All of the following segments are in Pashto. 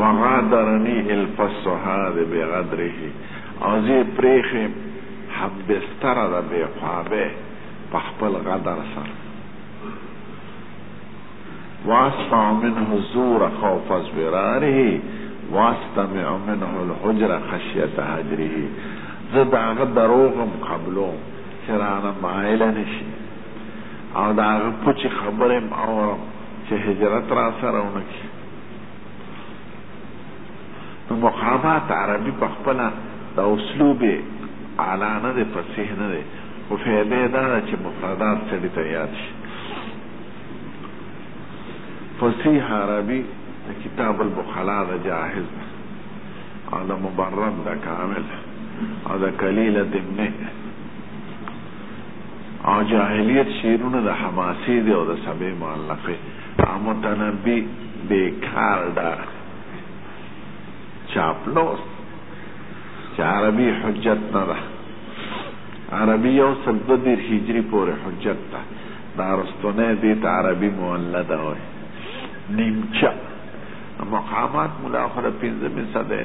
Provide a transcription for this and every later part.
وغادرنی الفصحاد بغدره او زه پریخې حب بستره د بې خوابه په خپل غدر سره واسمع منه الزور خوف ازبراره واستمع منه الحجر خشیت حجره زه د هغه دروغم قبلوم چې رانه مایله نشي او د هغه پوچې خبرې هم اورم چې هجرت را سره ونه کړي نو مقامات عربي په خپله د اسلوب اعلی نه دی فصیح نه دی خو فعله یې دا ده چې مفردات سړي ته یاد شي فصیح عربي د کتاب البخلا د جاهز ده او د مبرم د کامل او د کلیل دمنه او جاهلیت شعرونه د حماسې دي او د سبې معلقې او متنبي بېکار ډار چاپلوس چې عربي حجت نه ده عربي یو سل دوه دېرش هجري پورې حجت ده دا رستونه دې ته عربي مولده وي نیمچه مقامات ملا خو د پنځمې صدۍ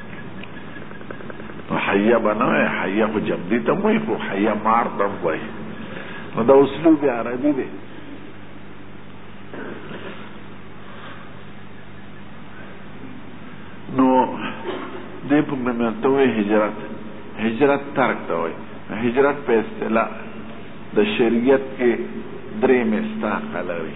حیا بنا ہے حیا کو جب دی تم وہی کو حیا مار تم وہی مطلب اسلوب عربی دے نو دې په منته وې هجرت هجرت ترک ته وې هجرت په اصطلاح د شریعت کې درې مستحق لري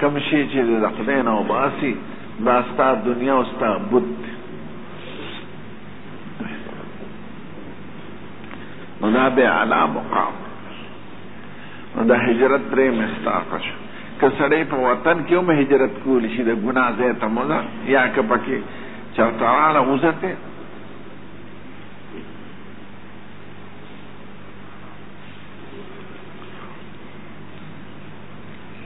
کوم شی چې د خدای نه وباسي دا ستا دنیا او ستا بت دی نو دا به اعلی مقام نو دا هجرت درې مستاقه شو که سړی په وطن کې هم هجرت کولی شي د ګناه ځای ته مو ده یا که پکې چرته راړه وزته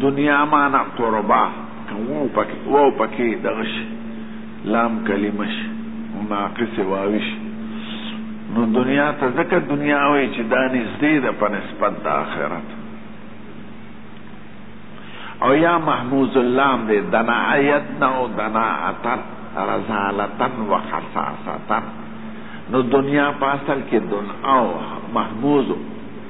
دنیا معنی قربا وو پکې وو پکې دغه شي لام کلمه شي ناقص واوش نو دنیا ته ځکه دنیا وایي چې دا نږدې ده په نسبت د آخرت او یا محموز اللام دی دنا یدنا او دنا اتن رزالتن و خصاصتن نو دنیا په اصل کې دنیا او محموزو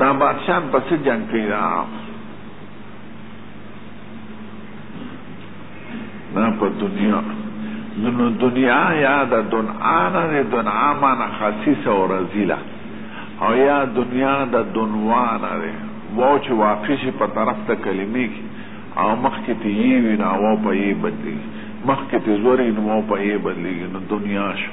دا بادشاهان په څه جنګ کوي دا دا په دنیا نو دنیا یا د دنعا نه د دنعا معنی خصیصه او رزیله او یا دنیا د دنوا نه دی واو چې واقع شي په طرف ته کلمې کې او مخکې ته یې وي نو هوا په یې بدلېږي مخکې ته زورې نو هوا په یې بدلېږي نو دنیا شو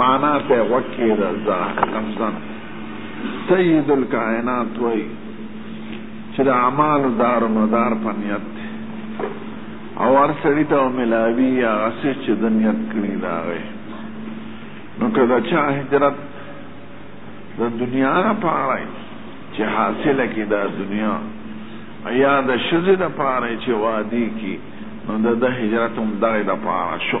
معنا ته وکی رضا لفظا سید الکائنات وای چې د اعمال دار مدار په نیت او هر سړی ته ملاوی یا اسې چې د نیت کړی دا وي نو کله چې هجرت د دنیا نه پاره چې حاصله کی دا دنیا یا د شذ د پاره چې وادي کی نو د هجرت هم دغه د پاره شو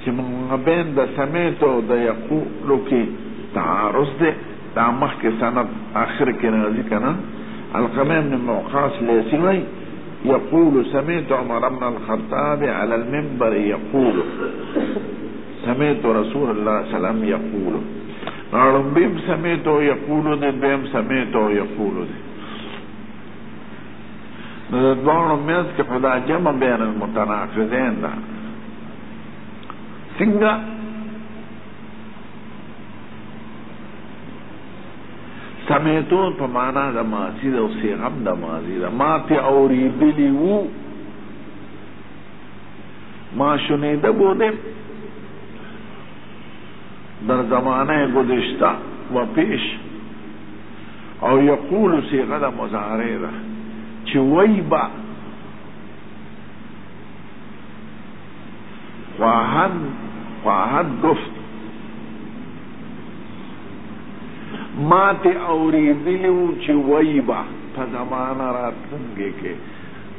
چې مابین د سمیت او د یقول کې تعارض دی دا مخکې سند آخر کې راځي که نه القمه بن معقاس لیسي وایي يقول سمعت عمر بن الخطاب على المنبر يقول سمعت رسول الله صلى الله عليه وسلم يقول نعلم بهم سمعت يقول بهم سمعت يقول نو د دواړو منځ کې خو دا جمع بین المتناقضین ده څنګه سمیتون په معنا د ماضي ده او صیغه هم د ماضي ده ما پې اورېدلي وو ما شنیده بودم در زمانه گذشته و پیش او یقول صیغه د مضارع ده چې وای با خواهند خواهد گفت ما ته اوریدلی و چې وای با په زمانه راتلونکې کې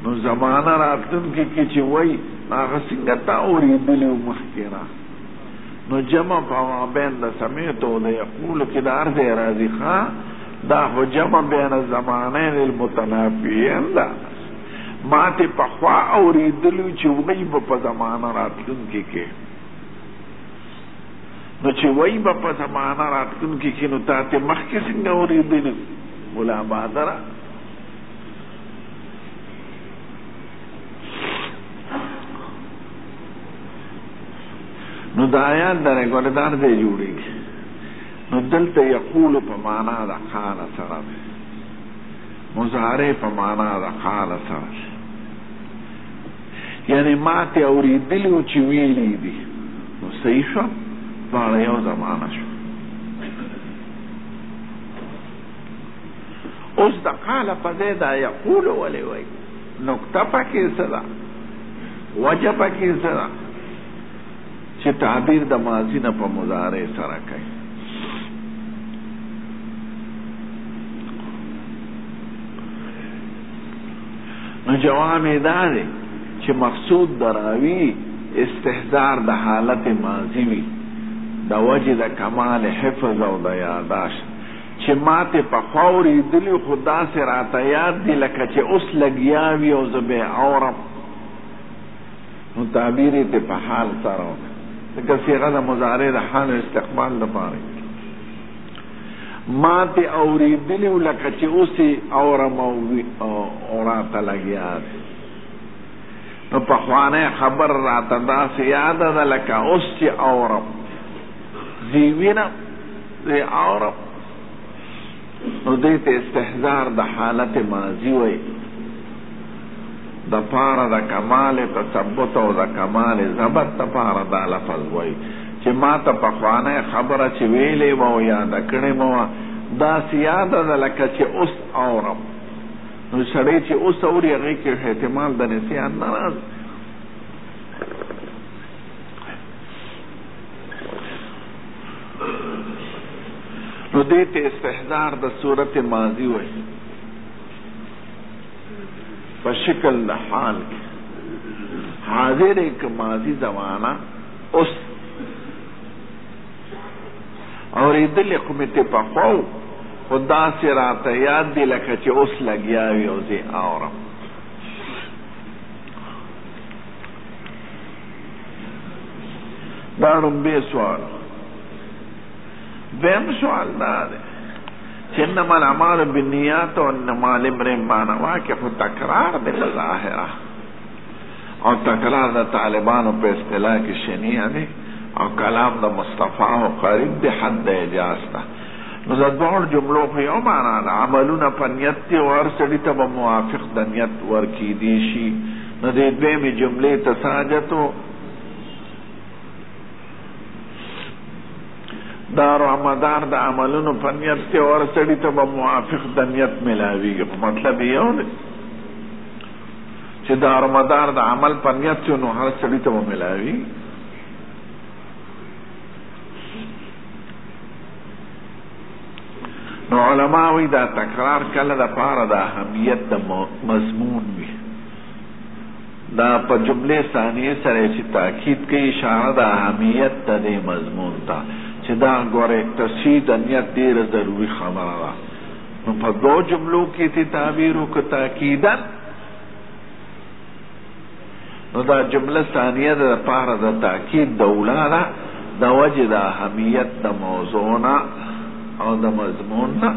نو زمانه راتلونکې کې چې وای هغه څنګه تا اوریدلی و مخکې نه نو جمع په مابین د سمیت او د یقول کې د هر ځای راځي ښه دا خو جمع بین زمانین المتنافیین ده ما ته پخوا اورېدلو چې وایي به په زمانه راتلونکې کې نو چې وایي به په زمانه راتلونکې کې نو تا ته مخکې څنګه اورېدلي ملا بادره نو دا آیات د ریکارډار دی جوړېږي نو دلته یقول په معنا د قال سره دی مضارع په معنا د قال سره دی یعنی ما ته اورېدلي وو چې ویلي دي نو صحیح شو دواړه یو زمانه شو اوس د قال په ځای دا یقول ولې وایي نکته پکې څه ده؟ وجه پکې څه ده چې تعبیر د ماضي نه په مضارع سره کوي؟ نو جواب یې دا دی چې مقصود د راوي استحضار د حالت ماضي وي د وجې د کمال حفظ او د یاداشت چې ما ترې پخوا اورېدلي خو داسې راته یاد دي لکه چې اوس لګیا وي او زه به یې اورم نو تعبیر یې ترې په حال سره وکړ ځکه صیغه د مضارع د حال او استقبال لپاره ما ترې اورېدلي و لکه چې اوس یې اورم او راته لګیا دی نو پخوانی خبر راته داسې یاده ده لکه اوس چې اورم زیوینه د عرب نو دې ته استحضار د حالت ماضی وای د پاره د کمال تثبت او د کمال ضبط د پاره دا لفظ وای چې ما ته په خوانه خبره چې ویلې و او یاد کړې مو دا سیاده ده لکه چې اوس اورم نو سړی چې اوس اوري هغې کې احتمال د نسیان نه راځي نو دې ته استحضار د صورت ماضی وای په شکل د حال کې حاضر ک ماضی زمانہ اوس اور دل کوم ته په خو خدا سے راته یاد دی لکه چې اوس لګیا وي او زه اورم دا ړومبی سوال دویم سوال دا دی چې انما الاعمال بالنیات او انما لامرئ ما نوی کې خو تکرار دی په ظاهره او تکرار د طالبانو په اصطلاح کې شنیه دی او کلام د مصطفی او قریب دی حد د اجاز ته نو د دواړو جملو خو یو معنا ده عملونه په نیت کې او هر سړي ته به موافق د نیت ورکېدی شي نو دې دویمې جملې ته څه حاجت و؟ دا رمضان د عملونو په نیت کې اور سړي ته به موافق د نیت ملاویږي خو مطلب یې یو دی چې دا رمضان د عمل په نیت کې نو هر سړي ته به ملاوي نو علما وی دا تکرار کله د پاره د اهمیت د مضمون وی دا په جمله ثانیه سره چې تاکید کوي اشاره د اهمیت ته د مضمون ته چې دا ګوره تفسیر د نیت ډیره ضروری خبره ده نو په دو جملو کې تی تعبیر او تاکیدن نو دا جمله ثانیه د پاره د تاکید د اولا ده د وجه د اهمیت د موضوع نه او د مضمون نه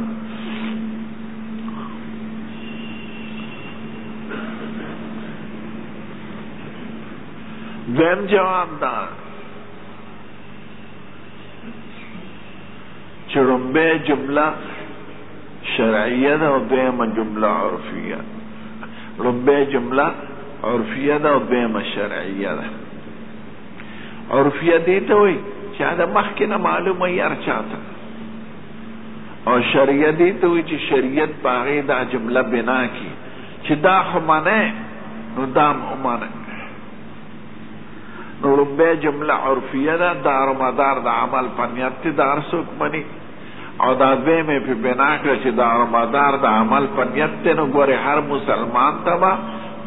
دویم جواب دا چې لومبۍ جمله شرعیه ده او دویمه جمله عرفیه لومبۍ جمله عرفیه ده او دویمه شرعیه ده عرفیه دې ته وایي چې هغه مخکې نه معلومه وي هر چا ته او شریعه دې ته وایي چې شریعت په هغې دا جمله بنا کړي چې دا خو منې نو دا هم ومنې نو لومبۍ جمله عرفیه ده دارومدار د عمل په نیت دی دا هر څوک مني او دا ځای مې په بنا کړ چې د عرمدار د عمل په نیت دی نو ګورې هر مسلمان ته به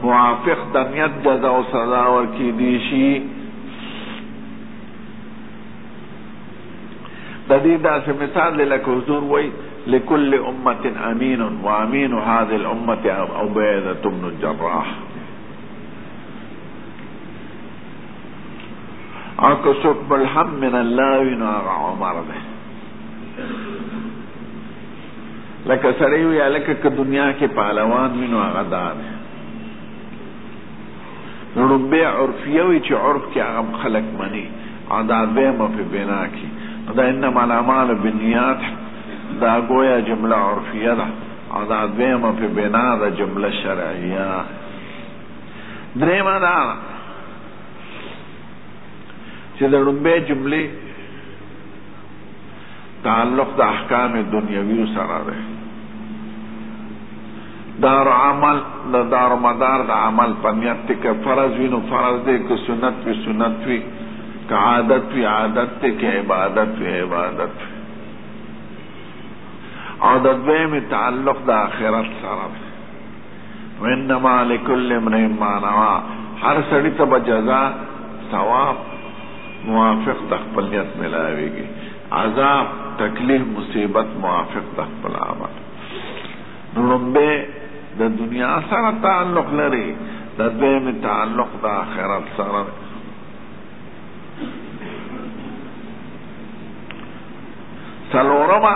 موافق د نیت جزا او سزا ورکېدی شي د دې داسې مثال دی لکه حضور وایي لكل أمة أمين وأمين هذه الأمة عبيدة بن الجراح او که څوک ملهم من الله وي نو هغه عمر دی لکه سړی وي هلکه که دنیا کې پهلوان وي نو هغه دا دی نو لومبی عرفیه وي چې عرف کې هغه خلک مني او دا بیمه په بنا کې دا انما الاعمال بالنیات دا گویا جمله عرفیه ده او دا بیمه په بنا ده جمله شرعیه درېمه دا ده چې د لومبۍ جملې تعلق د احکام دنیوي سره دی دار عمل د دار مدار د عمل په نیت ته که فرض وي نو فرض دی که سنت وي سنت وي که عادت وي عادت دی که عبادت وي عبادت وي او د دویمې تعلق د آخرت سره دی وانما لکل امرئ ما نوا هر سړی ته به جزا ثواب موافق د خپل نیت ملاویږي عذاب تکلیف مصیبت موافق د خپل عمل نو لومبه د دنیا سره تعلق لري د دویم تعلق د آخرت سره سلورمه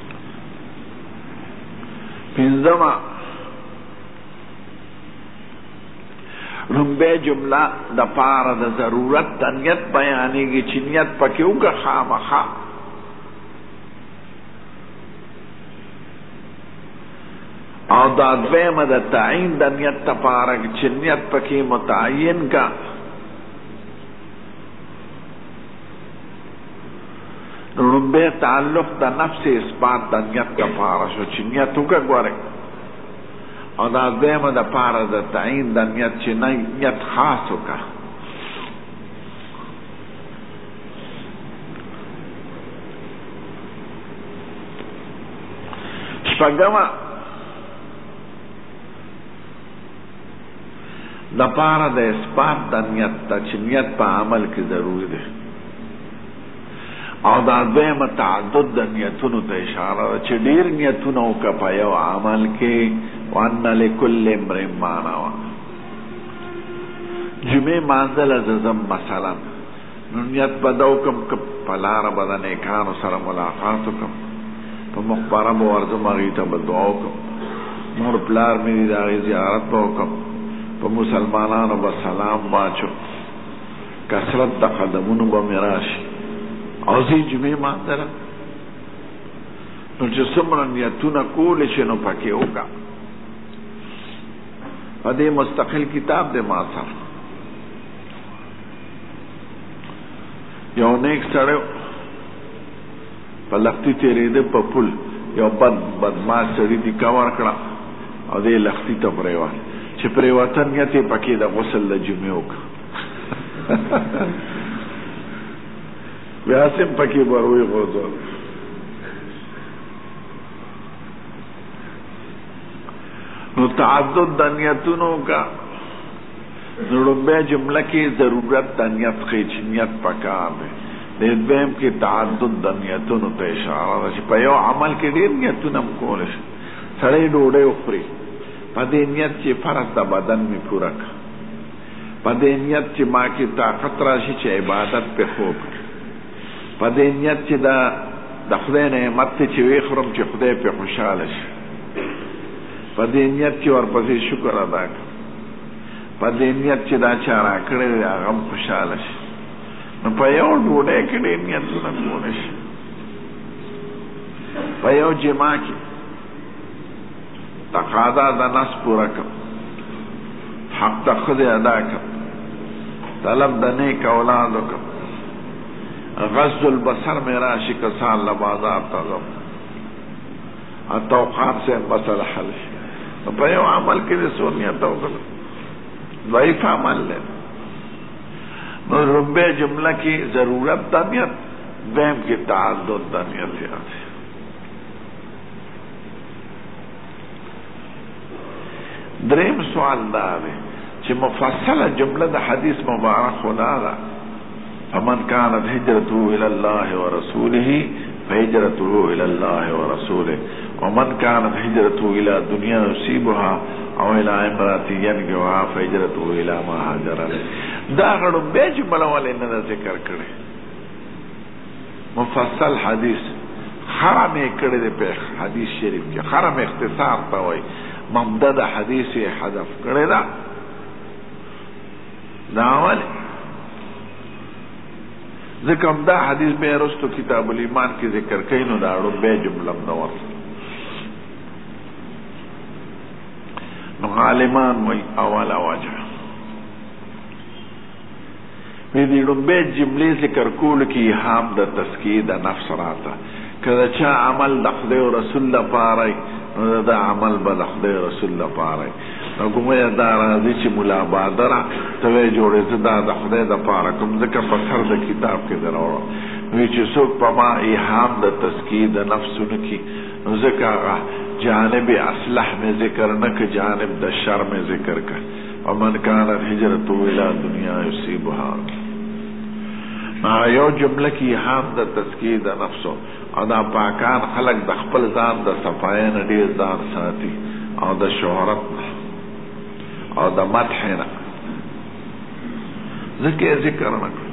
پنځمه لومبه جمله د پاره د ضرورت د نیت بیانېږي چې نیت پکې وکړه خامخا او دا دویمه د تعین د نیت لپاره چې نیت پکې متعین کا نو لومبی تعلق د نفس اثبات د نیت لپاره شو چې نیت وکړه ګوره او دا دویمه د پاره د تعین د نیت چې نه نیت خاص وکړه شپږمه لپاره د اثبات د نیت ته چې نیت په عمل کې ضروري دی او دا دویمه تعدد د نیتونو ته اشاره ده چې ډیر نیتونه وکړه په یو عمل کې وان لکل امرئ ما نوی جمعې مانځه له ځم مثلا نو نیت به دا وکړم که په لاره به د نیکانو سره ملاقات وکړم په مقبره به ورځم هغوی ته به دعا وکړم مور پلار مې دي د هغې زیارت به وکړم په مسلمانانو به سلام واچوم کثرت د قدمونو به مې راشي او زه یې جمعې مانځلم نو چې څومره نیتونه کولی شي نو پکې وکړه په دې مستقل کتاب دی ما سره یو نیک سړی په لختی تېرېده په پل یو بد بدمعاش سړي دیکه ورکړه او دې لختی ته پرېوت چې پرېوته نیت یې پکې د غسل د جمعې وکړه بیا سم پکې به وي غوځو نو تعدد د نیتونو کا نو لومبی جمله کی ضرورت د نیت ښیی چی نیت پکار دی دی دویم کی تعدد د نیتونو ته اشاره ده چی په یو عمل کی ډیر نیتونه هم کولی شی سړی ډوډی وخوری په دی نیت چی فرض د بدن می پوره که په دی نیت چی ما کی طاقت راشی چی عبادت په خو وکړم په دی نیت چی د د خدای نعمت ته چی ویخورم چی خدای په خوشحاله شی په دې نیت چې ورپسې شکر ادا کړي، په دې نیت چې دا چا راکړې ده هغه هم خوشحاله شي، نو په یو ډوډۍ کې ډېر نیتونه کولی شي، په یو جماع کې تقاضا د نس پوره کړم، حق د ښځې ادا کړم، طلب د نیک اولاد وکړم، غض البصر مې راشي که څه الله بازار ته ځم. توقان سے مسئلہ حل ہے په یو عمل کې د سونیت توکل ضعیف عمل دی نو ربه جمله کې ضرورت د نیت دیم کې تعدد د نیت دی دریم سوال دا دی چې مفصله جمله د حدیث مبارک خو دا ده فمن كانت هجرته الى الله ورسوله فهجرته الى الله ورسوله ومن كانت هجرته الى دنیا يصيبها او الى امرات ينجوها فهجرته الى ما هاجر دا غړو به جمله ولې نه ذکر کړي مفصل حدیث خرم یې کړی دی په حدیث شریف کې خرم اختصار ته وایي ممده د حدیث یې حذف کړې ده دا ولې ځکه همدا حدیث بیا وروسته کتاب الایمان کې ذکر کوي نو دا ړومبی جمله هم نه ورسره نو عالمان وایي اوله وجه د دې ړومبی جملې ذکر کولو کې ایهام د تزکیې د نفس راته، که د چا عمل د خدای او رسول لپاره وي، نو د ده عمل به د خدای او رسول لپاره وي. نو ګومه دا راځي چې ملا بادره! ته وایې جوړې زه دا د خدای لپاره کوم، ځکه په سر د کتاب کې دې راوړم. نو چې څوک په ما ایهام د تزکیې د نفس ونه کړي، نو ځکه هغه جانب اصلح مې ذکر نه کړ، جانب د شر مې ذکر کړ. ومن كانت هجرته الى دنيا يصيبها نا یو جمله کی هم د تزکیه د نفس او دا پاکان خلق د خپل ځان د صفای نه ډیر ځان ساتي او د شهرت نه او د مدح نه ذکر ذکر نه کړ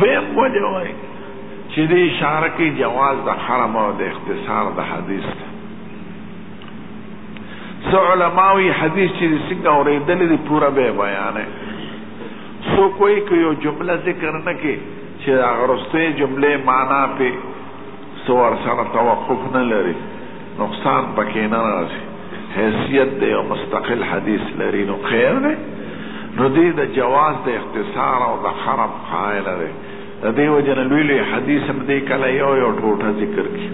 ویم وجه وای چې دې اشاره کې جواز د حرم او د اختصار د حدیث ته څو علماوی حدیث چې څنګه اورېدلې دي پوره به بیانې سو کوئی که یو جمله ذکر نه کې چې هغه رسته جمله معنا په سو ور سره توقف نه لري نقصان پکې نه راځي حیثیت دی او مستقل حدیث لري نو خیر دی نو دې د جواز د اختصار او د خرم قائل دی د دې وجه نه لوی لوی حدیث هم دې کله یو یو ټوټه ذکر کړي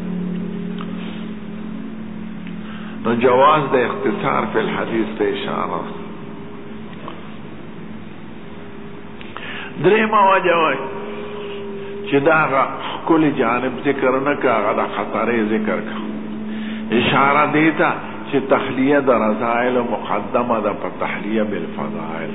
نو جواز د اختصار فی الحدیث ته اشاره درې ما وجوه چې دا کل جانب ذکر نه کا غلا خطرې ذکر کا اشاره دیتا چې تخلیه د رضایل مقدمه ده په تحلیه بالفضائل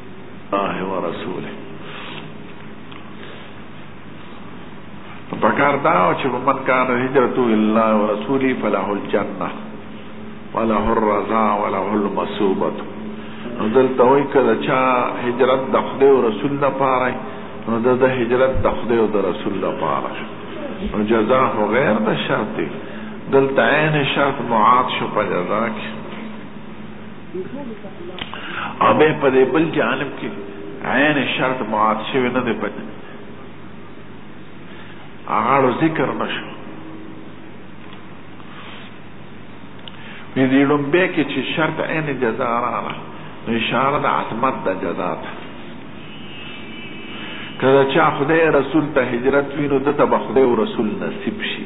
الله ورسوله پکار دا چې من کان هجرت الا ورسولی فله الجنه وله الرضا وله المصوبه ځل ته وای کله چا هجرت د خدای او رسول نه پاره نو د هجرت د خدای او د رسول نه پاره نو جزاء غیر د شرط دلته عین شرط معاد شو په جزاء کې او به په دې بل جانب کې عین شرط معاد شوی نه دی پدې هغه ذکر نشو په دې لومبه کې چې شرط عین جزا راغله نو اشاره د عظمت د جزا ده کله چې خدای رسول ته هجرت وینو د ته خدای او رسول نصیب شي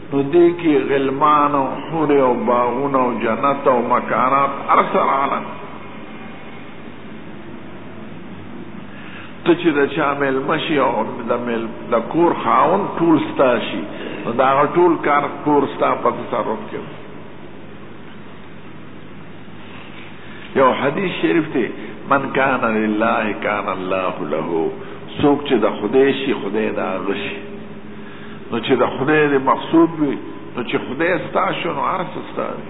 نو دې کې غلمان او حور او باغونه او جنت او مکانات هر څه راغلل ته چې د چا میلمه شي او د میل د کور خاوند ټول ستا شي نو د هغه ټول کار کور ستا په تصرف کې یو حدیث شریف دی من کان لله کان الله له څوک چې د خدای شي خدای د هغه شي نو چې د خدای دې مقصود وي نو چې خدای ستا شو نو هر څه ستا دی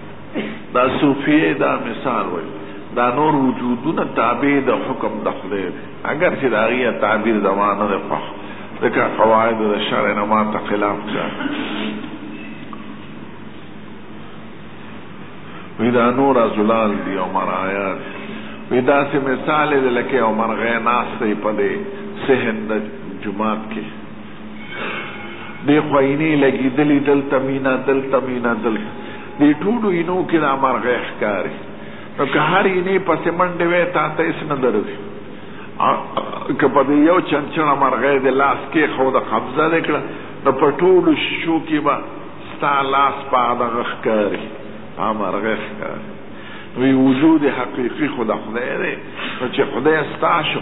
دا صوفیه دا مثال وایي دا نور وجودونه تابع د حکم د خدای دی اگر چې د هغې تعبیر زما نه دی خوښ ځکه قواعد د شرع نه ما ته خلاف ده وی دا نور ازلال دی او مرایات وی داسې مثال دی لکه او مرغۍ ناسته یې په دې صحن د جومات کې دې خو اینې لګېدلې دلته مینه دلته مینه دلته دې ټولو اینو کې دا مرغۍ ښکاري نو که هر اینې پسې منډې وی تا ته هېڅ نه درځي که په دې یو چنچڼه مرغۍ د لاس کې خو د قبضه دې کړه نو په ټولو شیشو کې به ستا لاس په هغه ښکاري په مرغۍ ښکاري وی وجود حقیقي خو د خدای دی نو چې خدای ستا شو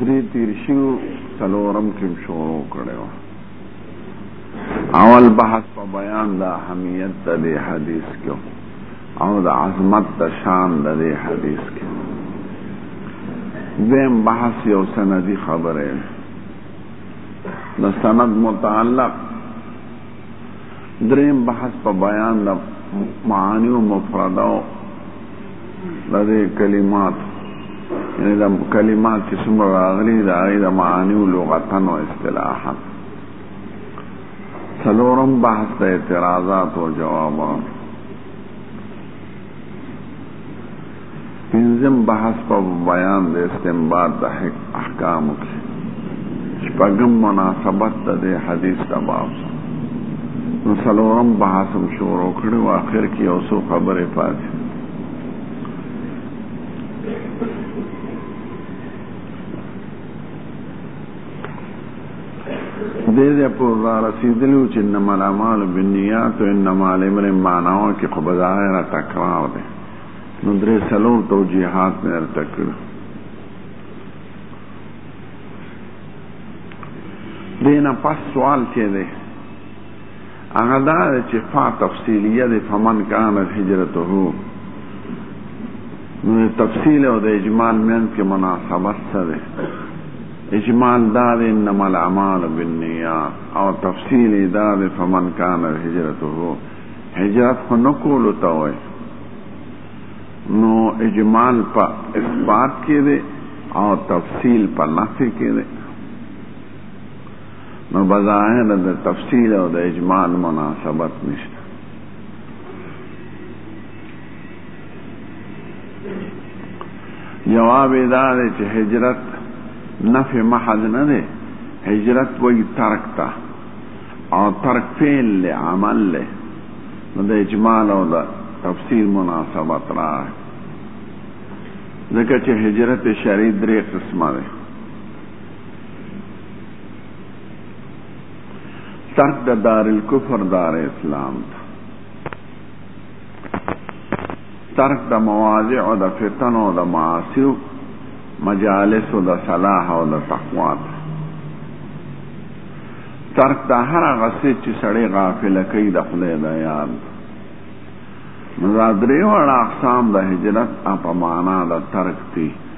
درې تیر شیو څلورم کې شروع کړی و اول بحث په بیان د اهمیت د دې حدیث کې او د عظمت د شان د دې حدیث کې دیم بحث یو سندي خبره ده د سند متعلق دریم بحث په بیان د معانی او مفرداو د دې کلمات یعنی د کلمات چې څومره راغلي د هغې د معاني او لغتن او اصطلاحا څلورم بحث د اعتراضات او جوابات پنځم بحث په بیان د استنباط د احکامو کې شپږم مناسبت د دې حدیث د باب نو څلورم بحث هم شروع کړی او آخر کې یو څو خبرې پاتې دې دې په ځار رسیدلو چې انما الاعمال بالنیات او انما الامر معناو کې خو بظاهر تکرار دی نو درې څلور توجیهات مې درته کړو دینه پس سوال کې دی هغه دا دی چې فا تفصیلیه دی فمن کانت هجرته نو د تفصیل او د اجمال منځ کې مناسبت څه دی اجمال دا دی انما الاعمال بالنیات او تفصیل دا دی فمن کانت هجرته هجرت خو نه کولو ته وایي نو اجمال په اثبات کې دی او تفصیل په نفي کې دی نو بظاهر د تفصیل او د اجمال مناسبت نشته جواب دا دی چې هجرت نفع محض نه دی هجرت وایي ترک ته او ترک فعل له عمل له نو د اجمال او د تفسیر مناسبت را ځکه چې هجرت شرعي درې قسمه ده ترک د دار الکفر دار اسلام ته ترک د مواضع او د فتن او د معاصی مجالس او د صلاح او د تقوا ترک د هر غسه چې سړی غافل کوي د خدای د یاد نو دا درې وړ اقسام د هجرت په معنا د ترک دي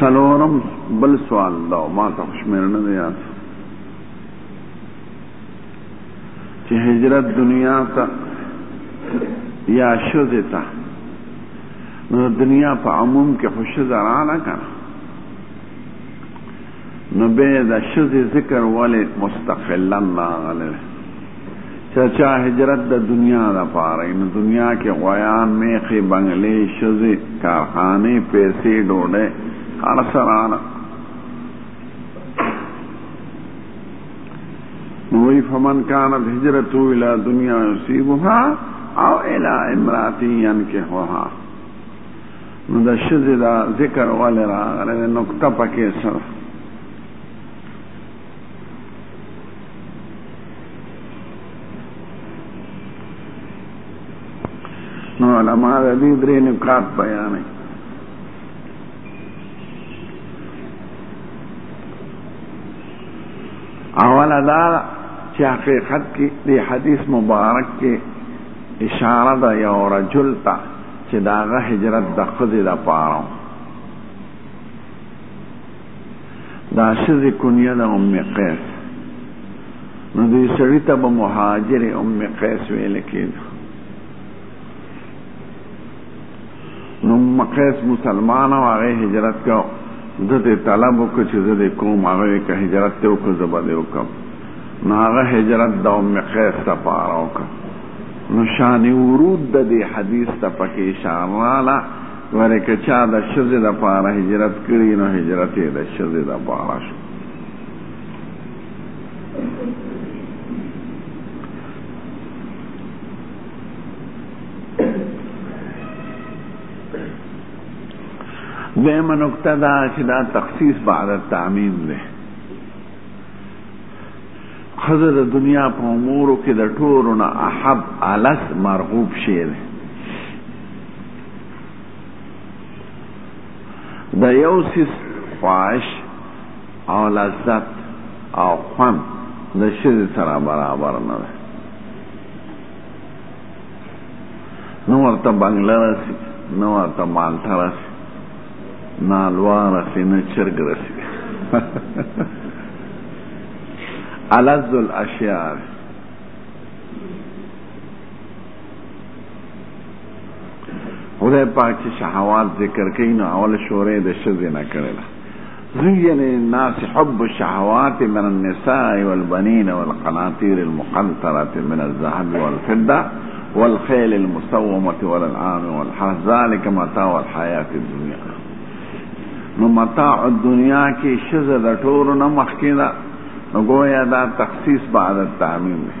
سلورم بل سوال دا ما ته شمیر نه دی یاد چې هجرت دنیا ته یا شوزه ته نو دنیا په عموم کې خوشزه رانه کنه نو به د شذې ذکر ولې مستقلا راغلی چې چا هجرت د دنیا د پاره نو دنیا کې غویان میخې بنگلې شذې کارخانه پیسې ډوډۍ هر سره نوی فمن کانت هجرتو الى دنیا یصیبها او الى امراتی ینکحها نو د شذې دا ذکر ولې راغلی دی نقطه پکې صرف نو علماء د دې درې نکات بیانوي اوله دا چې حقیقت کې د حدیث مبارک کې اشاره ده یو رجل ته چې د هغه هجرت د ښځې لپاره دا ښځې کنیه د ام قیس نو دې سړي ته به مهاجر ام قیس ویل کېده نو ام قیس مسلمانه وه هغې هجرت کو ده ته طلب وکړو چې زه دې کوم هغه یې که هجرت ته وکړو زه به دې وکړم نو هغه هجرت د ام قیس لپاره وکړو نو شان ورود د دې حدیث ته پکې اشاره رااله ورې که چا د شزې د پاره هجرت کړی نو هجرت یې د شزې د پاره شو دیمه نکته دا چې دا تخصیص بعد التعمیم دی ښځه د دنیا په امورو کې د ټولو نه احب الس مرغوب شی دی د یو سیس خواهش او لذت او خوند د ښځې سره برابر نه دی نه ورته بنګله رسي نه ورته مالټه رسي نالوا رسی نه چرګ رسی الذ الاشیاء خدای پاک چې شهوات ذکر کوي نو اول شورې د شذ نه کړل زين الناس حب الشهوات من النساء والبنين والقناطير المقنطرة من الذهب والفضة والخيل المسومة والأنعام والحرث ذلك متاع الحياة الدنيا نو متاع الدنیا کې شزه د ټولو نه مخکې ده گویا دا تخصیص بعد تعمیم ہے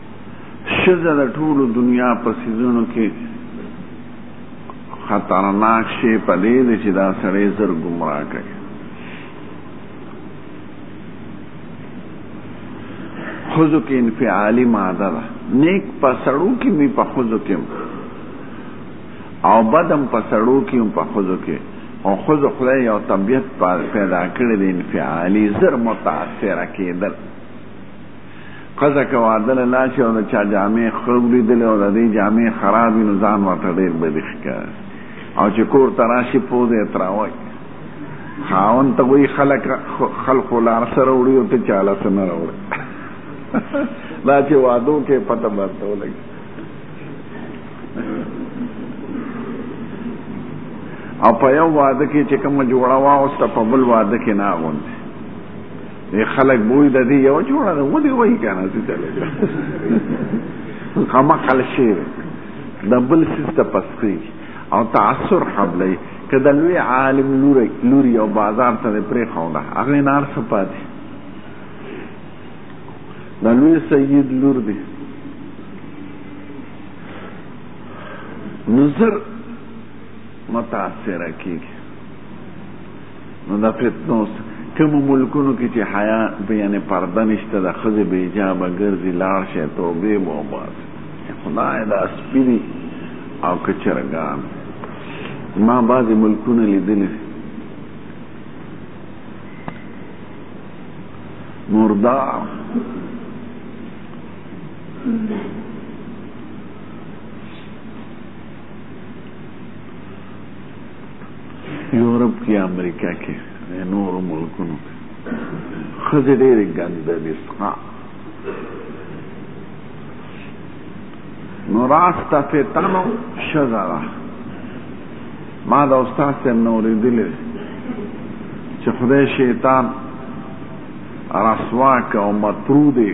ښځه د ټولو دنیا په څیزونو کې خطرناک شی په دې دی چې دا سړی زر ګمراه کوي خزو کې انفعالي ماده ده نیک په سړو کې می په خزو کې او بدم په سړو کې هم په خزو کې او خزو خدای یو طبیعت پیدا کړی دی انفعالي زر متاثره کېدل ښځه که واده له لاړ شي او د چا جامې ښه ولیدلې او د دې جامې خراب وي، نو ځان ورته ډېر بدي ښکاري او چې کور ته راشي پوزه یې تراووي. خاوند ته وایي، خلک خلق خو لار سره وړي او ته چا له څه نه راوړې. دا چې وادو کې پته برته ولګي. او په یو واده کې چې کومه جوړه واوسته په بل واده کې نه اغوندي. دی خلک بوی د دې یو جوړه ده ودی وای کنه چې چلے قما خل شي د بل سیسته پسخي او تاثر حمله کده لوی عالم لوري لوري او بازار ته پرې خوله هغه نار سپات د لوی سید لور دی نظر متاثر کیږي نو دا فتنوس کوم ملکونو کې چې حیا به یعنی پرده نشته د خزه به حجاب ګرځي لاړ شه توبه مو باس خدای دا سپیری او کچرګان ما بعضی ملکونه لیدلی مردا یورپ کې امریکا کې نورو ملکونو کې ښځې ډېرې ګنده دي سقا نو راسته فتنو ښځه ده ما د استاد صاحب نه اورېدلې چې خدای شیطان رسوا که او مطرود یې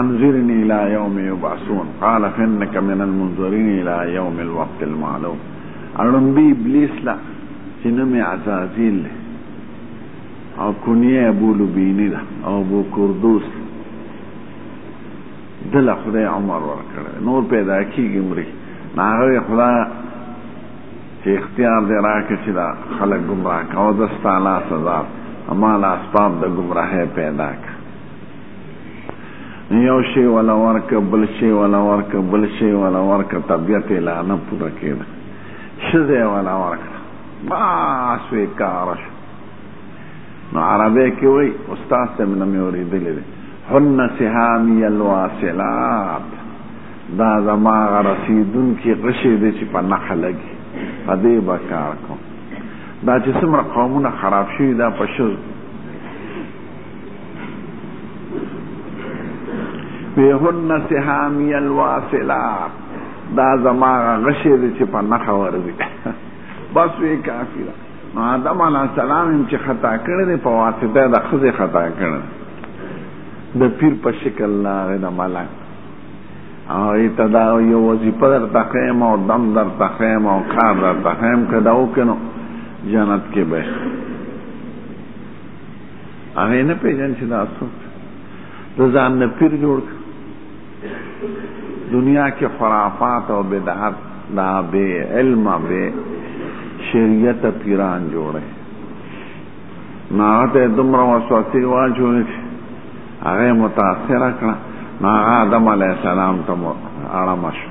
انذرني الى يوم يبعثون قال فانك من المنذرين الى يوم الوقت المعلوم اړم بي ابلیس لا چې نوم عزازیل او کنیه ابو لبینی ده او ابو کردوس دل خدای عمر ورکړ نور پیدا کیږي مري ناغه خدای چې اختیار دی راکړي چې دا خلک گمراه کاو د ستاله سزا اما لا اسباب د گمراهه پیدا کړ یو شی ولا ورکه بل شی ولا ورکه بل شی ولا ورکه طبیعت یې لا نه پوره کېده ښځه یې ولا ورکړه بس وې کاره شو نو عربی کې وایي استاد صاحب نه مې اورېدلی دی هن سهامي الواصلات دا زما هغه رسېدونکي غشی دی چې په نښه لګي په دې به کار کوم دا چې څومره قومونه خراب شوي دا په ښځو وی هن سهامی الواصلات دا زما غشې دي چې په نخه ورځي بس وی کافی ده نو آدم علیه السلام هم چې خطا کړی دی په واسطه د ښځې خطا کړی د پیر په شکل راغی د ملک او ایته دا یو وظیفه درته ښیم او دم درته ښیم او کار درته ښیم که دا وکړې نو جنت کې به هغه نه پیژن چې دا څوک د ځان نه پیر جوړ دنیا کې خرافات او بدعت دا به علم به شریعت پیران جوړه نه ته دومره وسوسه واجو هغه متاثر کړه نه آدم علی السلام ته آرام شو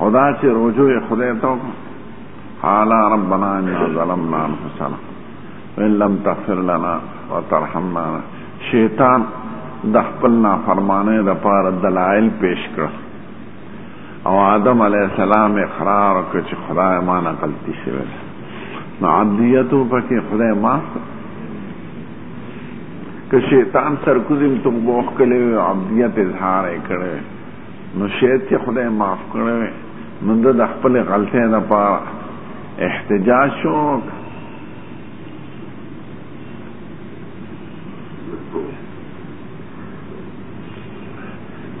او دا چې رجوع یې خدای ته وکړه قالا ربنا انا ظلمنا انفسنا وان لم تغفر لنا وترحمنا شیطان د خپل نافرمانه د پاره دلایل پیش کړ او آدم علی السلام اقرار وکړ چې خدای ما نه غلطي شوه نو عبدیتو پکې خدای معاف که شیطان سرکوزیم تو بوخ کړی وي عبدیت اظهار یې کړی وي نو شاید چې خدای معاف کړی وي نو ده د خپلې غلطۍ لپاره احتجاج شروع کړ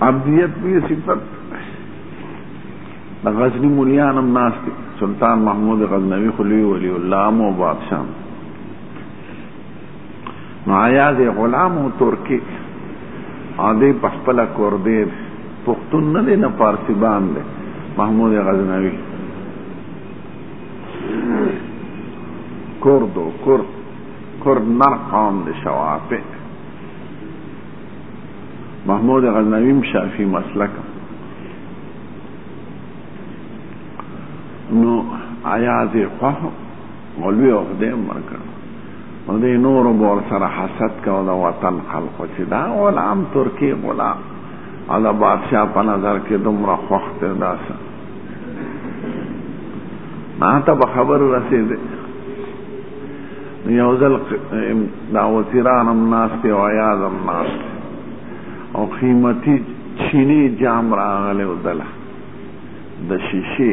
عبدیت به صفت د غزنی مولیان هم ناست سلطان محمود غزنوی خلی ولی الله مو بادشاہ نو آیا د غلام او ترکی او دی په خپل کور دی پښتون نه دی نه پارسی باندې محمود غزنوی کرد و کرد کرد نر قوم دی شوافع محمود غزنوی هم شافی مسلک نو آیا دی خواه مولوی او خدای هم ورکړ نو دی نور به ورسره حسد کوه د وطن خلکو چې دا غلام ترکي غلام او د بادشاه په نظر کې دومره خوښ دی داسه ما ته به خبر رسېدې یو ځل دا وزیران هم ناست دی او ایاز هم ناست او قیمتي چینی جام راغلی و دله د شیشې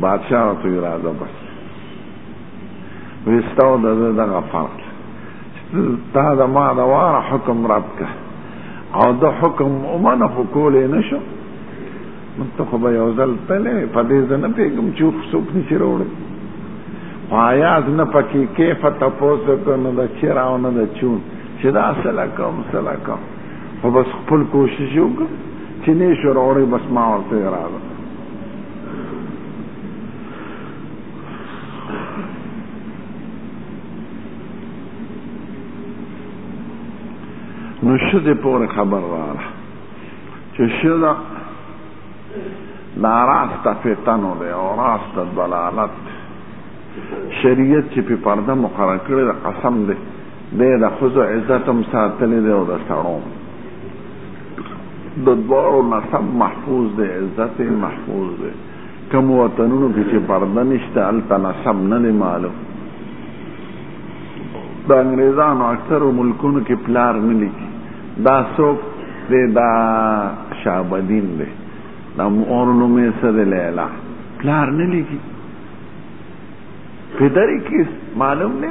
بادشاه ورته وی راځه بس وی ستا او د ده دغه فرق چې تا د ما د واره حکم رد که او د حکم ومنه خو کولی نه شو نو ته خو به یو ځل تللی په دې زه نه پوهېږم چې اوښ څوک نشي راوړی خو ایاز نه پکې کیفه تپوس وکړ نه د چېر او نه د چون چې دا سله کوم سله کوم خو بس خپل کوشش یې وکړ چې نه یې شو راوړی بس ما ورته یې راغله نو شدې پورې خبر راغله چې شده دا راسته فتنو دی او راسته ضلالت شریعت چې په پرده مقرر کړی د قسم دی دی د ښځو عزت هم ساتلی دی او د سړو د دواړو نسب محفوظ دی عزت یې محفوظ دی کوم وطنونو کې چې پرده نشته هلته نسب نه دی معلوم د انګریزانو اکثرو ملکونو کې پلار نه لیکي دا څوک دی دا شعبدین دی دا مور نوم یې څه دی لیلا پلار نه لیکي پدری کیس معلوم نه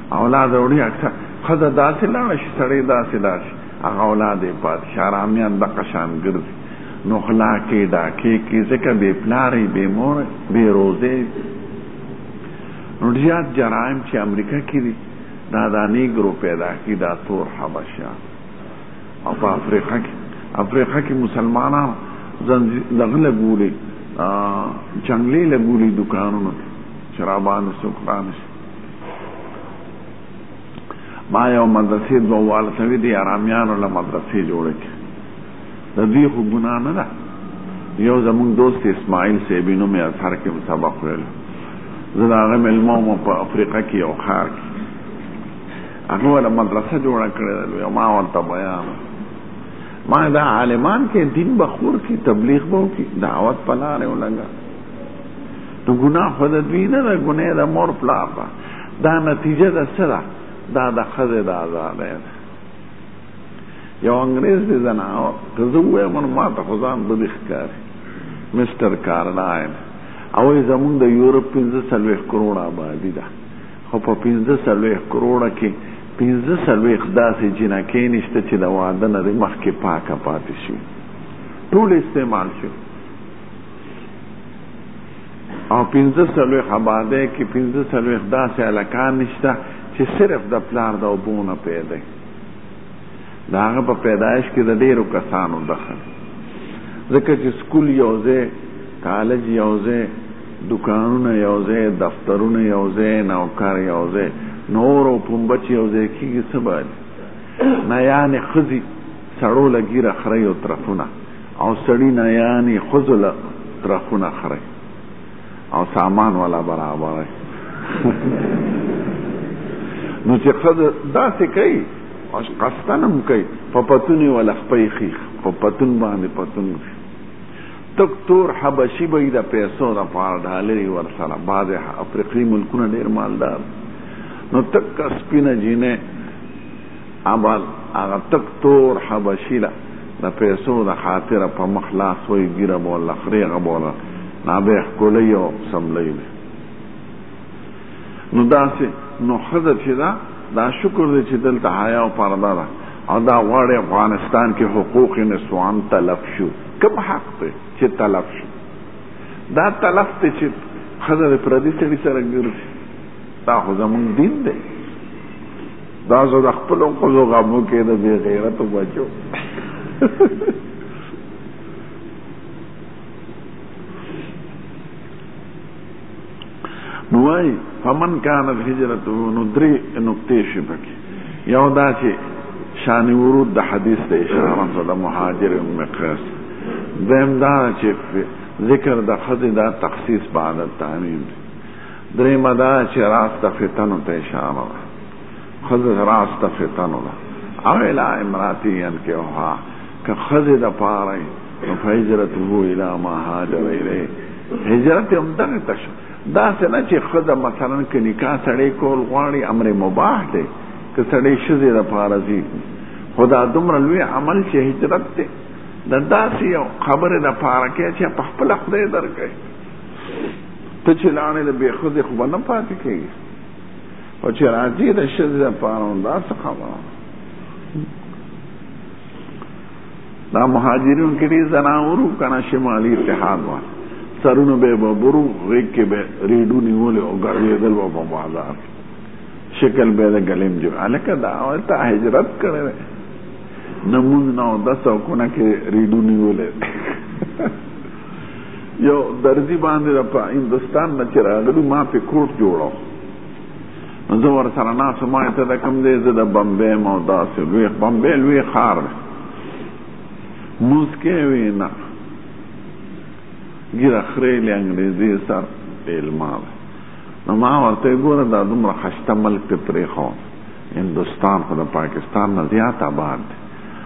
اولاد وړي اکثر خزه داسې لاړه شي سړی داسې لاړ شي هغه اولاد یې پاتې شي حرامیان دغه شان ګرځي نو غلا کې ډاکې کې ځکه بې پلارې بې مور بې روزې نو زیات جرایم چې امریکا کې دي دا دا نیګرو پیدا کی دا تور حبشه او په افریقا کې افریقا کې مسلمانان دغه لګولي جنگلې لګولي دکانونو شرابان سوکران شي ما یو مدرسې دوه واله ته وي د ارامیانو له مدرسې جوړې کړې د دوی خو ګناه نه ده یو زمونږ دوست اسماعیل صاحبي نوم یې اثر کې سبق ویل زه د هغه مېلمه وم په افریقا کې یو ښار کې هغه ولا مدرسه جوړه کړې ده ما ورته بیان ما دا عالمان کې دین بخور کې تبلیغ بو کې دعوت پلاره ولګا د ګناه خو د دوی نه ده ګناه د مور پلار ده دا نتیجه د څه ده دا د ښځې د ازادۍ ده یو انګریز دی زناور که زه ووایم نو ما ته خو ځان بدي ښکاري مسټر کارلاین او زمونږ د یورپ پنځه څلوېښت کروړه آبادي ده خو په پنځه څلوېښت کروړه کې پنځه څلوېښت داسې جینکې نشته چې د واده نه د مخکې پاکه پاتې شي ټول استعمال شي او پنځه څلوېښت آبادۍ کې پنځه څلوېښت داسې هلکان نشته چې صرف د پلار د اوبو نه پیدا د هغه په پیدایش کې د ډېرو کسانو دخل ځکه چې سکول یو ځای کالج یو ځای دکانونه یو ځای دفترونه یو ځای نوکر یو ځای نور او پنبه چې یو ځای کېږي څه باید نه یانې ښځي سړو لګي رخرۍ او طرفونه او سړی نه یعنی ښځو له ترخونه خری او سامان ولا برابر نو چې خد داسې کوي او قصدنم کوي په پتونې ولا خپې خي په پتون باندې پتون تک تور حبشي به د پیسو د پار ډالري ور سره بعض افریقي ملکونه ډیر مالدار نو تک سپینه جینه ابل هغه تک تور حبشی له د پیسو د خاطره په مخ لاس وی ګیره به ورله خرې غه به ورله نا به ښکلۍ او سملۍ به نو داسې نو ښځه چې ده دا شکر دی چې دلته حیا او پرده ده او دا غواړي افغانستان کې حقوق نسوان تلف شو کوم حق دی چې تلف شو دا تلف دی چې ښځه د پردي سړي سره ګرځي دا خو زمونږ دین دی دا زه د خپل قضو غمو کې د بی غیرت بچو نوای فمن کان الهجرت نو درې نقطې شي پکې یو دا چې شان ورود د حدیث ته اشاره ده د مهاجر مقیاس دیم دا چې ذکر د خدای دا تخصیص بعد تعمیم دی درېیمه دا چې راز ته فتنو ته اشاره ده ښځه راز ته فتنو ده او الی امراتی ینکحها که ښځې د پاره یې نو فهجرته الی ما هاجر الیه هجرت یې همدغه ته شه داسې نه چې ښځه مثلا که نکاح سړی کول غواړي امر مباح دی که سړی ښځې دپاره ځي خو دا دومره لوی عمل چې هجرت دی د داسې یو خبرې دپاره کوې چې په خپله خدای درکوي ته چې لاړې د بې ښځې خو به نه پاتې کېږي او چې راځې د ښځې لپاره نو دا څه خبره دا مهاجرین کې ډېر ځناورو که نه شمالي اتحاد وه سرونه به یې ببرو غېږ کې به ریډو نیولې او ګرځېدل به په بازار شکل به د ګلیم جوړ هلکه دا تا هجرت کړی دی نه مونځ نه اودس او کونه کې ریډو نیولې یو درزی باندې د په هندوستان نه چې راغلي ما پې کوټ جوړو نو زه ورسره ناست ما ته د کوم دی زه د بمبې یم او داسې لوی بمبې لوی ښار دی لمونځ کوې نه ږیره خریلې انګریزي سر علما دی نو ما ورته ویې ګوره دا دومره خشته ملک ته پرېښوم هندوستان خو د پاکستان نه زیات آباد دی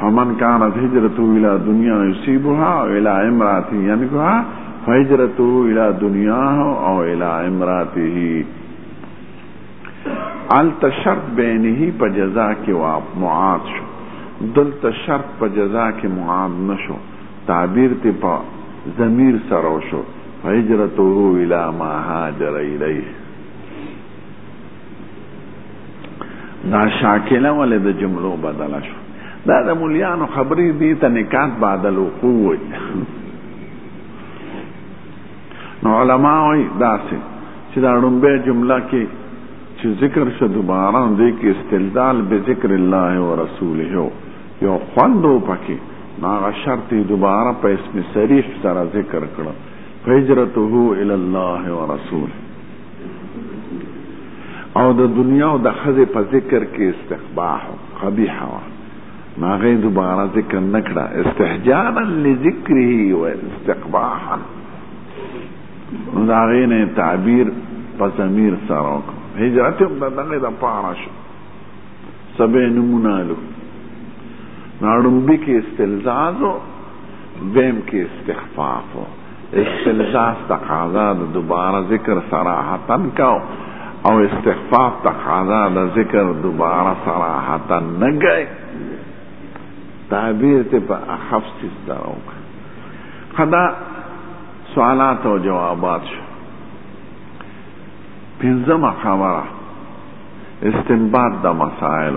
فمن كانت هجرته الى دنيا يصيبها او الى امراته ينكها فهجرته الى دنياه او الى امراته الت شرط بینه په جزا کې وا معاد شو دلته شرط په جزا کې معاد نشو تعبیر ته په ضمیر سره شو هجرته الی ما هاجر الیه دا شاکله ولې د جملو بدله شو دا د مليانو خبرې دي ته نکات بعد الوقوع وي نو علما وي داسې چې دا ړومبه جمله کې چې ذکر شو دوباره دې کې استدلال به ذکر الله او رسوله یو خوندو پکې ناغه شرط دوباره په اسم صریح سره ذکر کړو فهجرته الى الله ورسوله او د دنیا او د خزې په ذکر کې استقباح قبیح و نو هغه دوباره ذکر نه کړه استحجانا لذکره و استقباحا نو د هغې نه تعبیر په ضمیر سره وکړو هجرت هم د دغې دپاره شو سبع نمونه لو ناړمبی کې استلزاز و دویم کې استخفاف و استنزاف تقاضا د دوباره ذکر صراحتا کاو او استخفاف تقاضا د ذکر دوباره صراحتا نه گئے تعبیر ته په اخف چیز دارو خدا سوالات او جوابات شو پنځمه خبره استنباط د مسائل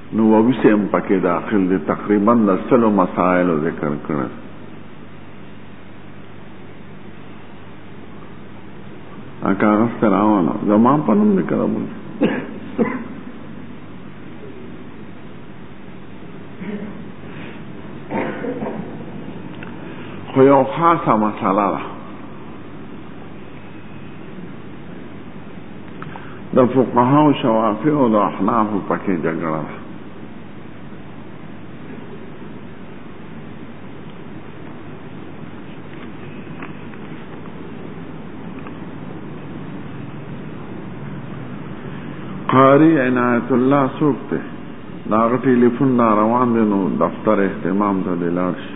نووي سي هم پکې داخل دي تقریبا د سلو مسائلو ذکر کړل کاغذ ته راوانه زما په نوم دې کړه بول خو یو خاصه مسله ده د فقها او شوافع او د احناف پکې جګړه ده قاری عنایت الله څوک دی دا غټي ټلیفون دا روان دی نو دفتر اهتمام ته دی لاړ شي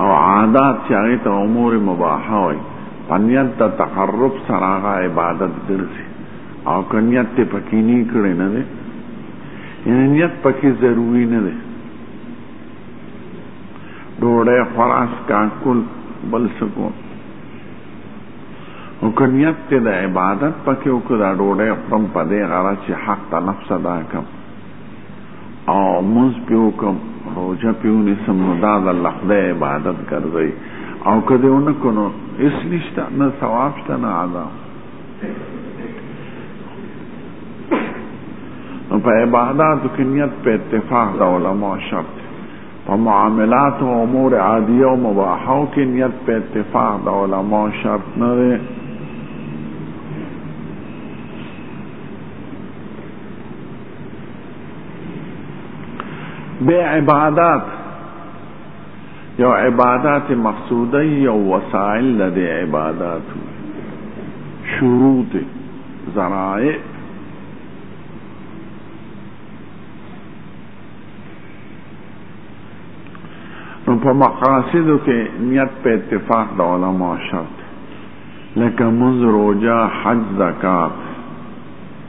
او عادات چې هغه ته امور مباحه وي پنیت ته تقرب سره هغه عبادت ګرځي او کنیت ته پکې نه کړي نه دي یعنی نیت پکې ضروری نه دي ډوړې خراس کاکل بل سکو او کنیت ته د عبادت پکې او کړه ډوړې خپل په دې غره چې حق ته نفس ادا کړم او موز پیو کوم روجه پیو نیسم نو دا د الله خدای عبادت ګرځي او که دې ونه کړو نو هېڅ نشته نه ثواب شته نه عذاب نو په عباداتو کې نیت په اتفاق د علماء شرط په معاملات او امور عادیه او مباحو کې نیت په اتفاق د علماء شرط نه دی به عبادت یو عبادت مقصوده یو وسائل د عبادت شروط ذرائع نو په مقاصدو کې نیت په اتفاق د علما شرط لکه منځ روجا حج زکات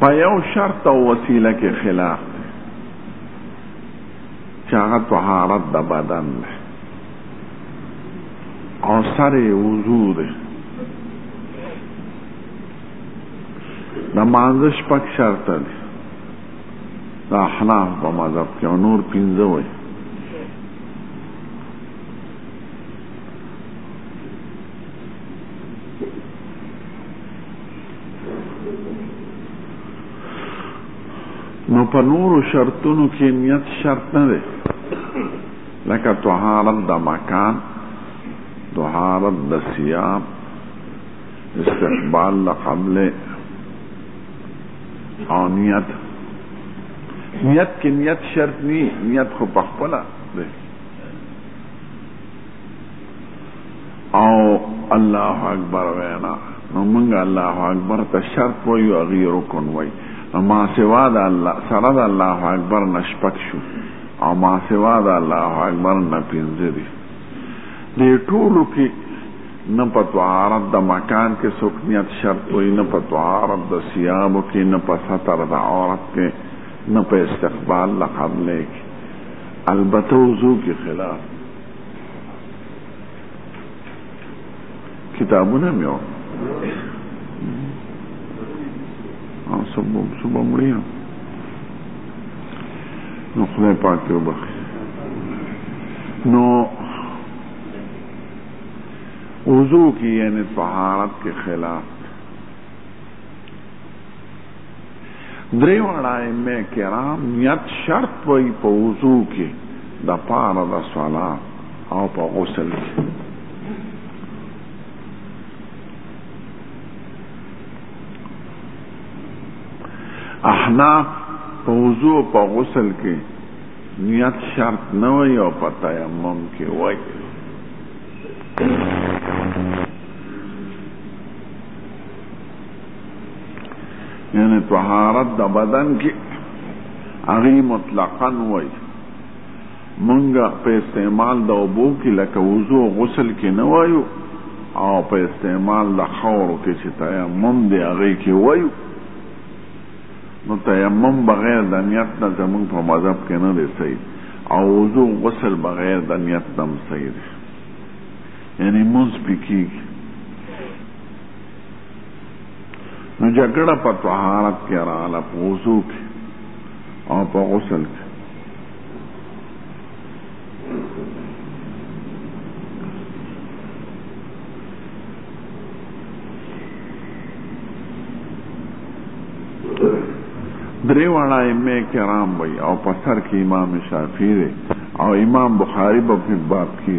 په یو شرط او وسیله کې خلاف دی چې هغه طهارت د بدن دی او سر یې وضو دی د مانځه شپږ شرطه دی د احناف په مذهب کې او نور پنځه وایي نو په نورو شرطونو کې نیت شرط نه دی لکه طهارت د مکان طهارت د سیاب استقبال د قبله او نیت نیت کې نیت شرط نی نیت خو په خپله دی او الله اکبر وینا نو موږ الله اکبر ته شرط وایو هغه رکن وایي نو ما سوا د الله سره د الله اکبر نه شپږ شو او ما سوا د الله اکبر نه پنځه دي دې ټولو کې نه په طهارت د مکان کې څوک نیت شرط وایي نه په طهارت د ثیابو کې نه په ستر د عورت کې نه په استقبال د قبلې کې البته وضو کې خلاف کتابونه مې وو او سبب سبب مړی نو خدای پاک ته وبخښي نو وضو کی یعنی طهارت کے خلاف درې واړه ائمه کرام نیت شرط وایي په وضو کې د پاره د صلات او په غسل کې احناف په وضو په غسل کې نیت شرط نه وي او په تیمم کې وایي یعنی طهارت د بدن کې هغه مطلقاً وای منګه په استعمال د اوبو کې لکه وضو غسل کې نه وایو او په استعمال د خورو کې چې تیمم دی هغه کې وایو نو تیمم بغیر د نیت نه زمونږ په مذهب کې نه دی صحیح او وضو غسل بغیر د نیت نه صحیح دی یعنی مونږ پکې نو جګړه په طهارت کې راغله په وضو کې او په غسل کې درې واړه ائمه کرام وي او په سر کې امام شافعي او امام بخاري په باب کې